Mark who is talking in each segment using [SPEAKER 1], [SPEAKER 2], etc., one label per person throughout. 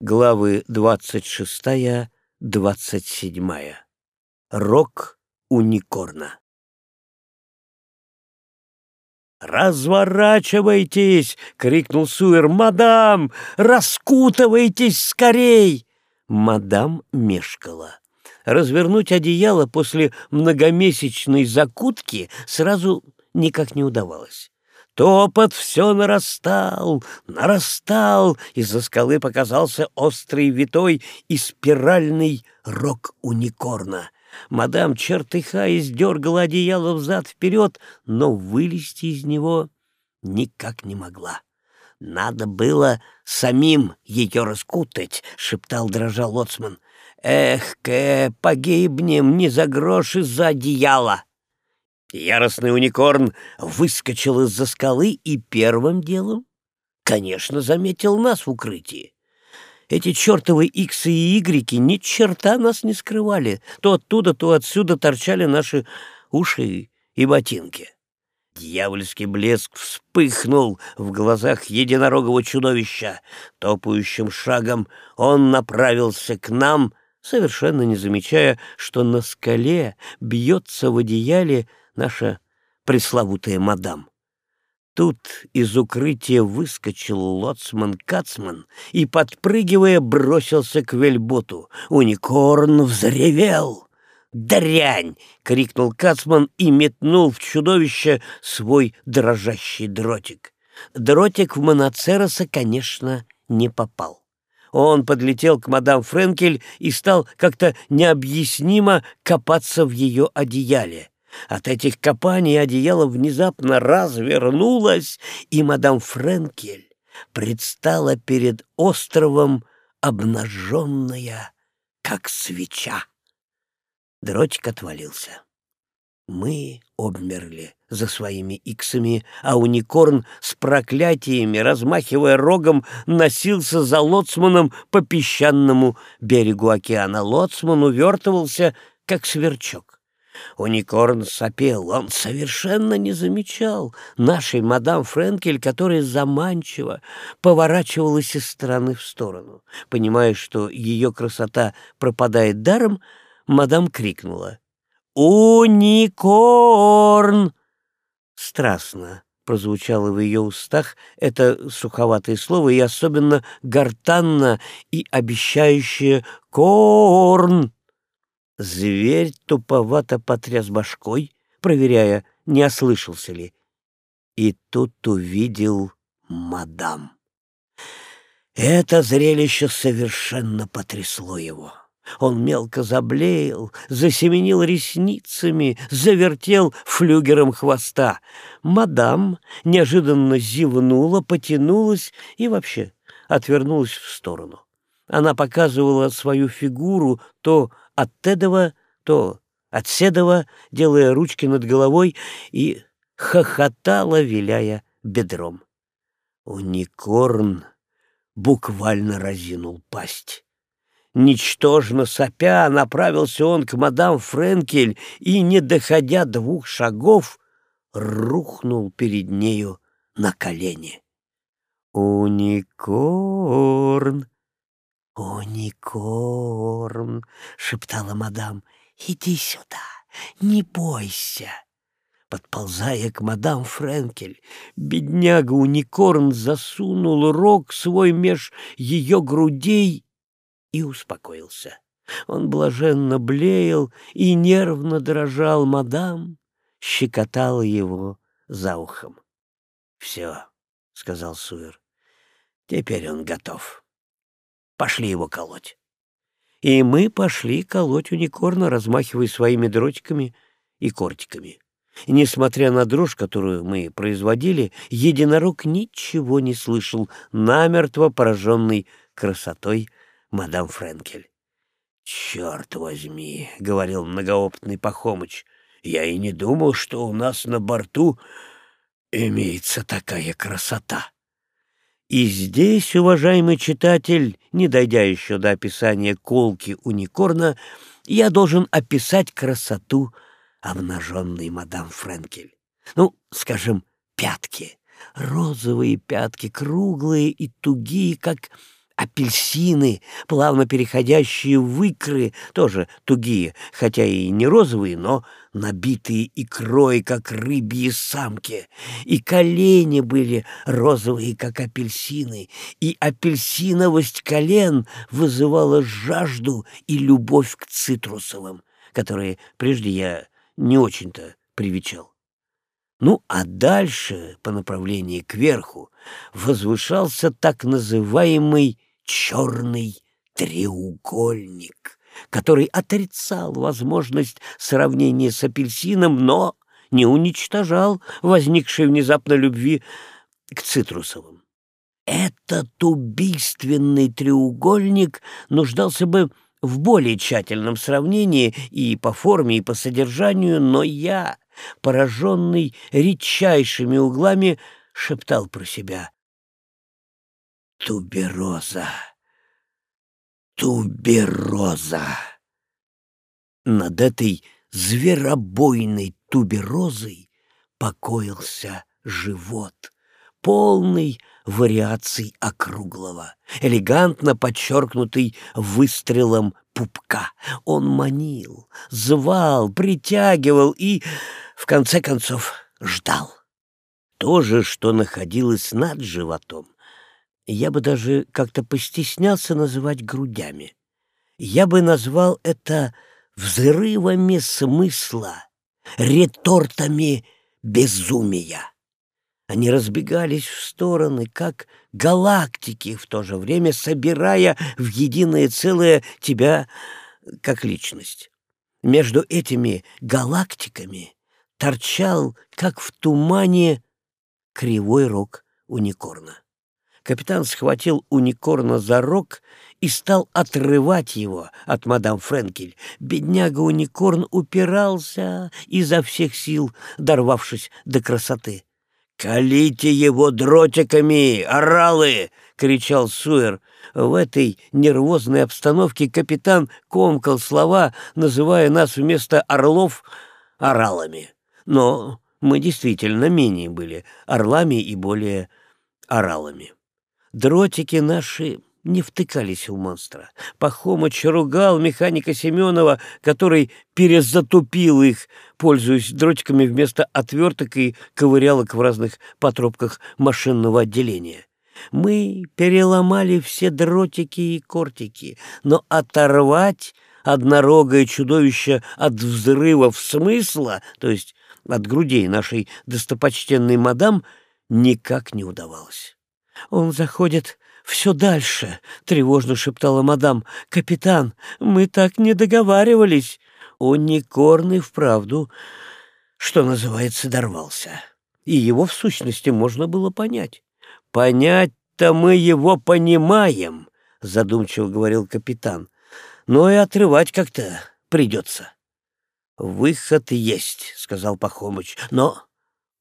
[SPEAKER 1] Главы 26-27. Рок уникорна. «Разворачивайтесь!» — крикнул Суэр. «Мадам, раскутывайтесь скорей!» Мадам мешкала. Развернуть одеяло после многомесячной закутки сразу никак не удавалось. Топот все нарастал, нарастал. Из-за скалы показался острый витой и спиральный рог уникорна. Мадам чертыхаясь дергала одеяло взад-вперед, но вылезти из него никак не могла. «Надо было самим ее раскутать», — шептал дрожа лоцман. «Эх, Кэ, погибнем не за грош из-за одеяла!» Яростный уникорн выскочил из-за скалы и первым делом, конечно, заметил нас в укрытии. Эти чертовы иксы и игреки ни черта нас не скрывали. То оттуда, то отсюда торчали наши уши и ботинки. Дьявольский блеск вспыхнул в глазах единорогого чудовища. Топающим шагом он направился к нам, совершенно не замечая, что на скале бьется в одеяле наша пресловутая мадам. Тут из укрытия выскочил лоцман-кацман и, подпрыгивая, бросился к вельботу. Уникорн взревел. «Дрянь!» — крикнул Кацман и метнул в чудовище свой дрожащий дротик. Дротик в Моноцероса, конечно, не попал. Он подлетел к мадам Френкель и стал как-то необъяснимо копаться в ее одеяле. От этих копаний одеяло внезапно развернулось, и мадам Френкель предстала перед островом обнаженная, как свеча. Дротик отвалился. Мы обмерли за своими иксами, а уникорн с проклятиями, размахивая рогом, носился за лоцманом по песчаному берегу океана. Лоцман увертывался, как сверчок. Уникорн сопел, он совершенно не замечал нашей мадам Френкель, которая заманчиво поворачивалась из стороны в сторону. Понимая, что ее красота пропадает даром, мадам крикнула «Уникорн!» Страстно прозвучало в ее устах это суховатое слово и особенно гортанно и обещающее «корн». Зверь туповато потряс башкой, проверяя, не ослышался ли. И тут увидел мадам. Это зрелище совершенно потрясло его. Он мелко заблеял, засеменил ресницами, завертел флюгером хвоста. Мадам неожиданно зевнула, потянулась и вообще отвернулась в сторону. Она показывала свою фигуру то от Тедова, то от Седова, делая ручки над головой, и хохотала, виляя бедром. Уникорн буквально разинул пасть. Ничтожно сопя, направился он к мадам Френкель и, не доходя двух шагов, рухнул перед нею на колени. «Уникорн!» «Уникорн!» — шептала мадам. «Иди сюда, не бойся!» Подползая к мадам Френкель, бедняга Уникорн засунул рог свой меж ее грудей и успокоился. Он блаженно блеял и нервно дрожал мадам, щекотала его за ухом. — Все, — сказал Суэр, — теперь он готов. Пошли его колоть. И мы пошли колоть уникорна, размахивая своими дротиками и кортиками. Несмотря на дрожь, которую мы производили, единорог ничего не слышал, намертво пораженный красотой мадам Френкель. «Черт возьми!» — говорил многоопытный Пахомыч. «Я и не думал, что у нас на борту имеется такая красота!» И здесь, уважаемый читатель, не дойдя еще до описания колки уникорна, я должен описать красоту обнаженной мадам Френкель. Ну, скажем, пятки. Розовые пятки, круглые и тугие, как апельсины, плавно переходящие в икры, тоже тугие, хотя и не розовые, но набитые икрой, как рыбьи самки, и колени были розовые, как апельсины, и апельсиновость колен вызывала жажду и любовь к цитрусовым, которые прежде я не очень-то привечал. Ну, а дальше, по направлению кверху, возвышался так называемый черный треугольник, который отрицал возможность сравнения с апельсином, но не уничтожал возникшей внезапно любви к цитрусовым. Этот убийственный треугольник нуждался бы в более тщательном сравнении и по форме, и по содержанию, но я, пораженный редчайшими углами, шептал про себя Тубероза. Тубероза. Над этой зверобойной туберозой покоился живот, полный вариаций округлого, элегантно подчеркнутый выстрелом пупка. Он манил, звал, притягивал и, в конце концов, ждал. То же, что находилось над животом, я бы даже как-то постеснялся называть грудями. Я бы назвал это взрывами смысла, ретортами безумия. Они разбегались в стороны, как галактики, в то же время собирая в единое целое тебя как личность. Между этими галактиками торчал, как в тумане, кривой рог уникорна. Капитан схватил уникорна за рог и стал отрывать его от мадам Френкель. Бедняга-уникорн упирался изо всех сил, дорвавшись до красоты. «Колите его дротиками, оралы!» — кричал Суэр. В этой нервозной обстановке капитан комкал слова, называя нас вместо орлов оралами. Но мы действительно менее были орлами и более оралами. Дротики наши не втыкались в монстра. Пахомыч ругал механика Семенова, который перезатупил их, пользуясь дротиками вместо отверток и ковырялок в разных потропках машинного отделения. Мы переломали все дротики и кортики, но оторвать однорогое чудовище от взрывов смысла, то есть от грудей нашей достопочтенной мадам, никак не удавалось. «Он заходит все дальше», — тревожно шептала мадам. «Капитан, мы так не договаривались». Уникорн и вправду, что называется, дорвался. И его, в сущности, можно было понять. «Понять-то мы его понимаем», — задумчиво говорил капитан. «Но и отрывать как-то придется». «Выход есть», — сказал Пахомыч, — «но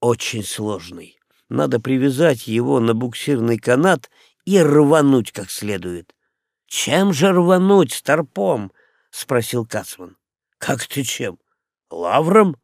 [SPEAKER 1] очень сложный». Надо привязать его на буксирный канат и рвануть как следует. — Чем же рвануть, старпом? — спросил Кацман. — Как ты чем? Лавром?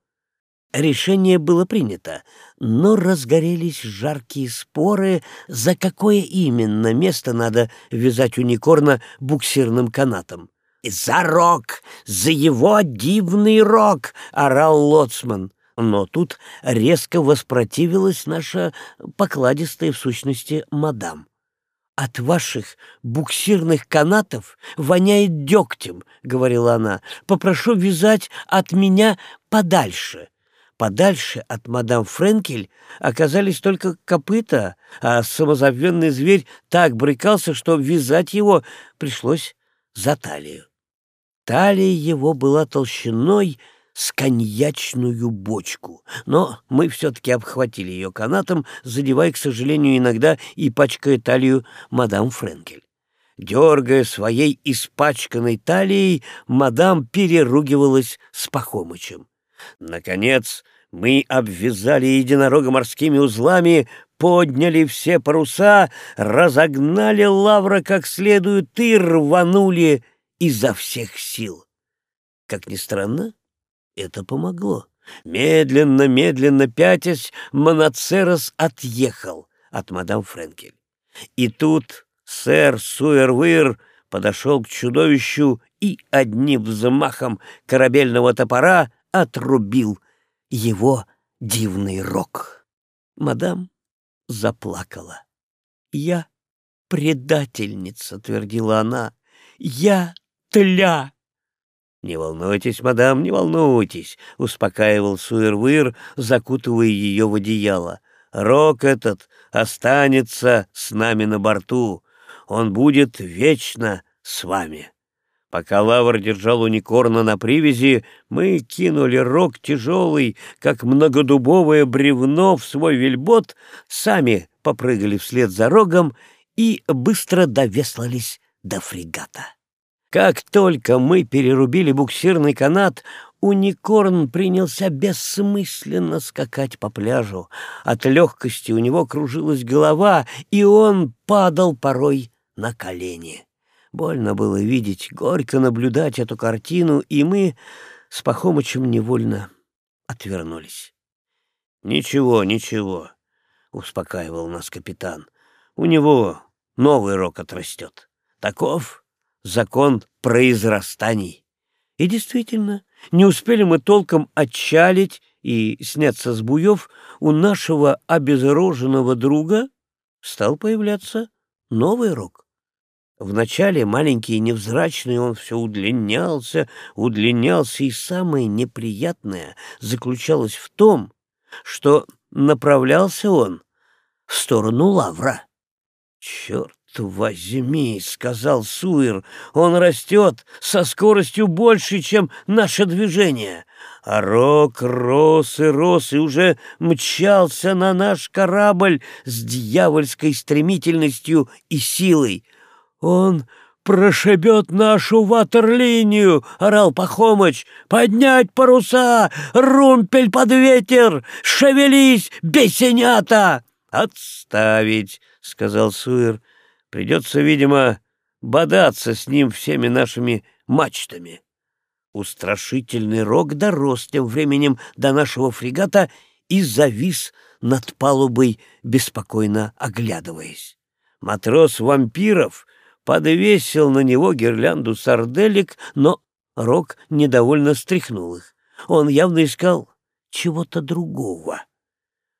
[SPEAKER 1] Решение было принято, но разгорелись жаркие споры, за какое именно место надо вязать уникорна буксирным канатом. «За рог! За его дивный рог!» — орал лоцман. Но тут резко воспротивилась наша покладистая в сущности мадам. «От ваших буксирных канатов воняет дегтем», — говорила она. «Попрошу вязать от меня подальше». Подальше от мадам Френкель оказались только копыта, а самозабвенный зверь так брыкался, что вязать его пришлось за талию. Талия его была толщиной с коньячную бочку, но мы все-таки обхватили ее канатом, задевая, к сожалению, иногда и пачкая талию мадам Френкель. Дергая своей испачканной талией, мадам переругивалась с Пахомычем. Наконец, мы обвязали единорога морскими узлами, подняли все паруса, разогнали лавра как следует и рванули изо всех сил. Как ни странно, это помогло. Медленно, медленно пятясь, Моноцерос отъехал от мадам Френкель. И тут Сэр Суэрвыр подошел к чудовищу и одним взмахом корабельного топора отрубил его дивный рог. Мадам заплакала. «Я предательница», — твердила она. «Я тля!» «Не волнуйтесь, мадам, не волнуйтесь», — успокаивал Суэрвыр, закутывая ее в одеяло. «Рок этот останется с нами на борту. Он будет вечно с вами». Пока Лавр держал уникорна на привязи, мы кинули рог тяжелый, как многодубовое бревно в свой вельбот, сами попрыгали вслед за рогом и быстро довеслались до фрегата. Как только мы перерубили буксирный канат, уникорн принялся бессмысленно скакать по пляжу. От легкости у него кружилась голова, и он падал порой на колени. Больно было видеть, горько наблюдать эту картину, и мы с Пахомычем невольно отвернулись. «Ничего, ничего», — успокаивал нас капитан. «У него новый рок отрастет. Таков закон произрастаний». И действительно, не успели мы толком отчалить и сняться с буев, у нашего обезоруженного друга стал появляться новый рог. Вначале маленький и невзрачный он все удлинялся, удлинялся, и самое неприятное заключалось в том, что направлялся он в сторону лавра. «Черт возьми!» — сказал Суир. «Он растет со скоростью больше, чем наше движение. А рок рос и рос, и уже мчался на наш корабль с дьявольской стремительностью и силой». «Он прошибет нашу ватерлинию!» — орал Пахомыч. «Поднять паруса! Румпель под ветер! Шевелись, бесенята!» «Отставить!» — сказал Суир. «Придется, видимо, бодаться с ним всеми нашими мачтами». Устрашительный рог дорос тем временем до нашего фрегата и завис над палубой, беспокойно оглядываясь. Матрос вампиров подвесил на него гирлянду сарделек, но Рок недовольно стряхнул их. Он явно искал чего-то другого.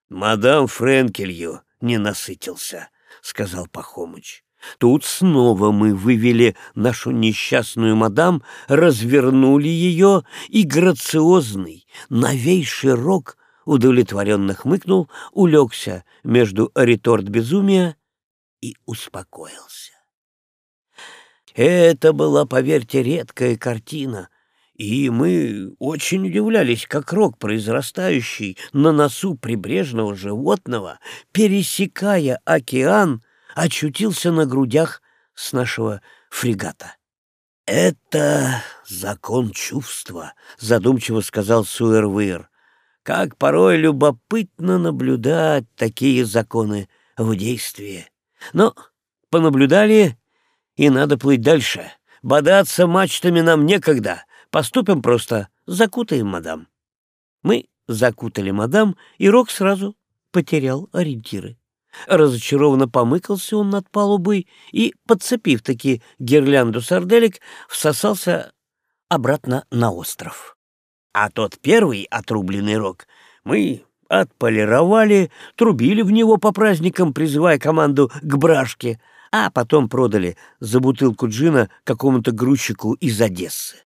[SPEAKER 1] «Мадам Френкелью не насытился», — сказал Пахомыч. Тут снова мы вывели нашу несчастную мадам, развернули ее, и грациозный, новейший рок удовлетворенно хмыкнул, улегся между реторт безумия и успокоился. Это была, поверьте, редкая картина, и мы очень удивлялись, как рог, произрастающий на носу прибрежного животного, пересекая океан, очутился на грудях с нашего фрегата. «Это закон чувства», — задумчиво сказал Суэрвир. «Как порой любопытно наблюдать такие законы в действии. Но понаблюдали и надо плыть дальше. Бодаться мачтами нам некогда. Поступим просто, закутаем мадам. Мы закутали мадам, и Рок сразу потерял ориентиры. Разочарованно помыкался он над палубой и, подцепив таки гирлянду сарделек, всосался обратно на остров. А тот первый отрубленный рог мы отполировали, трубили в него по праздникам, призывая команду к брашке, а потом продали за бутылку джина какому-то грузчику из Одессы.